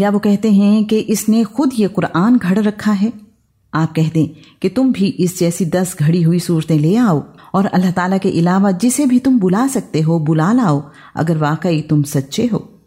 या वो कहते हैं कि इसने खुद ये कुरान घड़ रखा है? आप कह दें कि तुम भी इस जैसी दस घड़ी हुई सूरतें ले आओ और अल्लाह ताला के अलावा जिसे भी तुम बुला सकते हो, बुला लाओ, अगर वाकई तुम सच्चे हो।